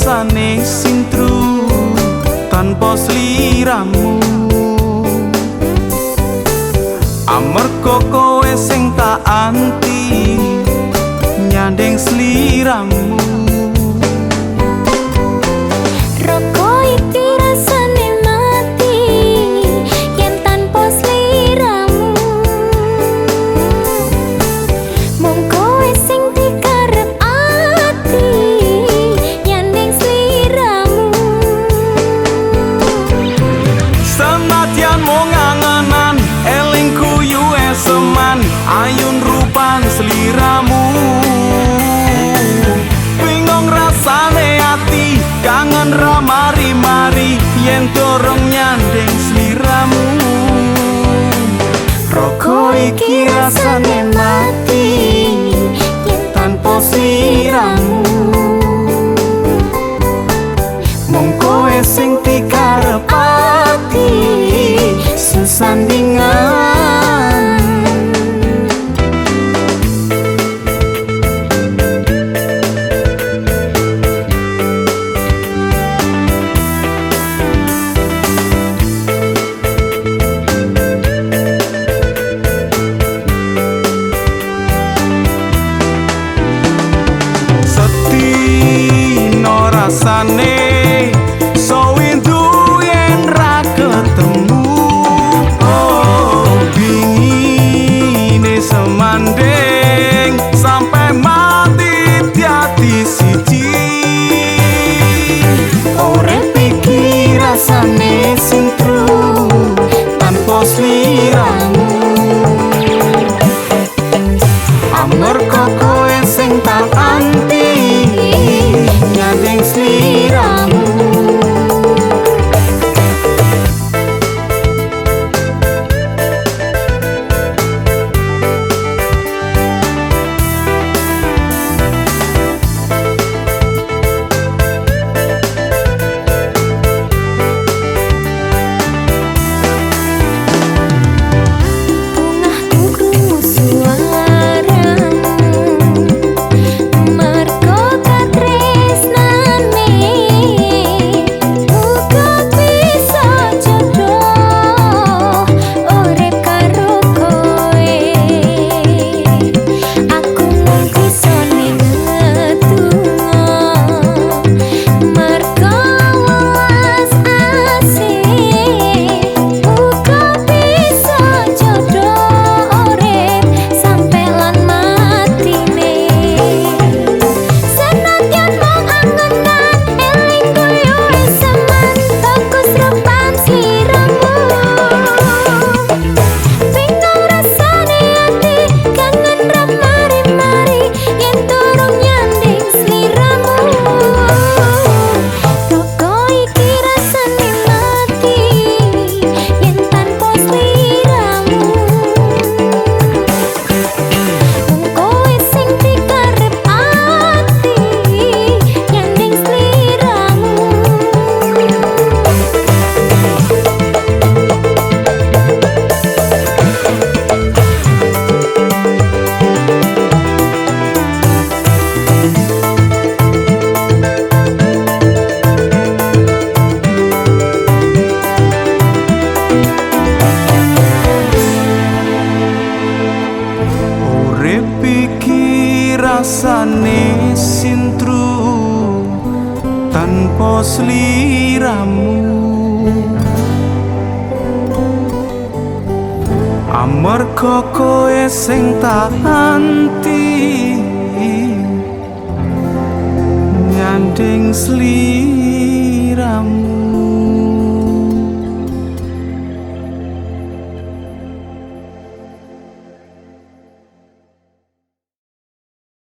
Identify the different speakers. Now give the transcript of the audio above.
Speaker 1: rasane sing tanpa sliramu. Amarga kowe sing tak anti nyandeng sliramu. Kangen ramari-mari yen dorong nyandeng seliramu roko iki rasane mati rasane sintru tanpa sliramu amarga kowe sing tak anti nyanding sliramu